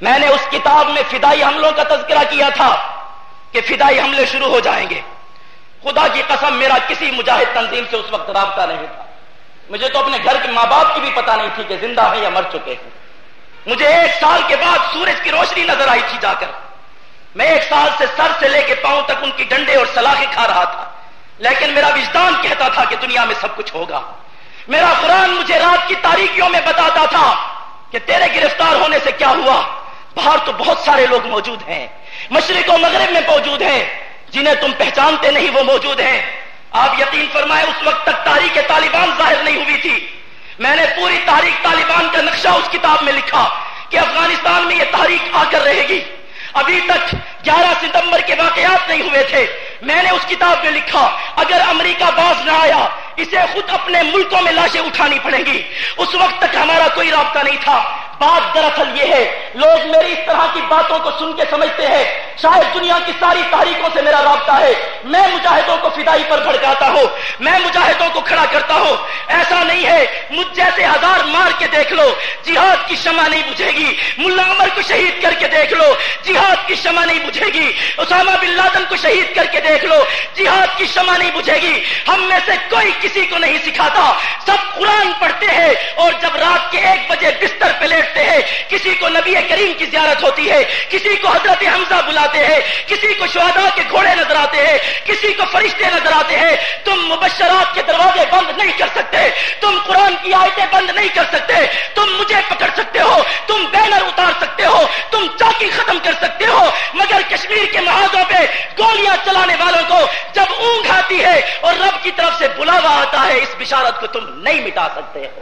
میں نے اس کتاب میں فدائی حملوں کا تذکرہ کیا تھا کہ فدائی حملے شروع ہو جائیں گے۔ خدا کی قسم میرا کسی مجاہد تنظیم سے اس وقت رابطہ نہیں تھا۔ مجھے تو اپنے گھر کے ماں باپ کی بھی پتا نہیں تھی کہ زندہ ہیں یا مر چکے ہیں۔ مجھے ایک سال کے بعد سورج کی روشنی نظر آئی تھی جا کر۔ میں ایک سال سے سر سے لے کے پاؤں تک ان کی ڈنڈے اور سلاخیں کھا رہا تھا۔ لیکن میرا وجدان کہتا تھا کہ دنیا میں سب کچھ ہوگا۔ میرا قرآن مجھے رات کی تاریخیوں میں بتاتا تھا کہ تیرے گرفتار ہونے سے کیا ہوا؟ باہر تو بہت سارے لوگ موجود ہیں، مشرق و مغرب میں موجود ہیں، جنہیں تم پہچانتے نہیں وہ موجود ہیں۔ آپ یقین فرمائے اس وقت تک تاریخ طالبان ظاہر نہیں ہوئی تھی۔ میں نے پوری تاریخ طالبان کا نقشہ اس کتاب میں لکھا کہ افغانستان میں یہ تاریخ آ کر رہے گی۔ ابھی تک گیارہ ستمبر کے واقعات نہیں ہوئے تھے۔ میں نے اس کتاب میں لکھا، اگر امریکہ باز نہ آیا، اسے خود اپنے ملکوں میں لاشیں اٹھانی پڑیں گی۔ اس وقت تک ہمارا کوئی رابطہ نہیں تھا۔ بات دراصل یہ ہے، لوگ میری اس طرح کی باتوں کو سن کے سمجھتے ہیں۔ شاید دنیا کی ساری تاریخوں سے میرا رابطہ ہے۔ میں مجاہدوں کو فدائی پر بھڑکاتا ہوں۔ میں مجاہدوں کو کھڑا کرتا ہوں۔ ایسا نہیں ہے۔ مجھ جیسے ہزار مار کے دیکھ لو۔ جہاد کی شمع نہیں بجھے گی۔ ملا عمر کو شہید کر کے دیکھ لو۔ جہاد کی شمع نہیں بجھے گی۔ اسامہ بن لادن کو شہید کر کے دیکھ لو۔ جہاد کی شمع نہیں بجھے گی۔ ہم میں سے کوئی کسی کو نہیں سکھاتا۔ سب قرآن پڑھتے ہیں اور جب رات کے ایک بجے بستر پہ لیٹتے ہیں، کسی کو نبی کریم کی زیارت ہوتی ہے، کسی کو حضرت حمزہ بلاتے ہیں، کسی کو شہداء کے گھوڑے نظر آتے ہیں، کسی کو فرشتے نظر آتے ہیں، تم مبشرات کے دروازے بند نہیں کر سکتے، تم قرآن کی آیتیں بند نہیں کر سکتے، تم مجھے پکڑ سکتے ہو، تم بینر اتار سکتے ہو، تم چاکی ختم کر سکتے ہو، مگر کشمیر کے محاذوں پہ گولیاں چلانے والوں کو جب اونگ آتی ہے اور رب کی طرف سے بلاوا آتا ہے، اس بشارت کو تم نہیں مٹا سکتے۔ ہو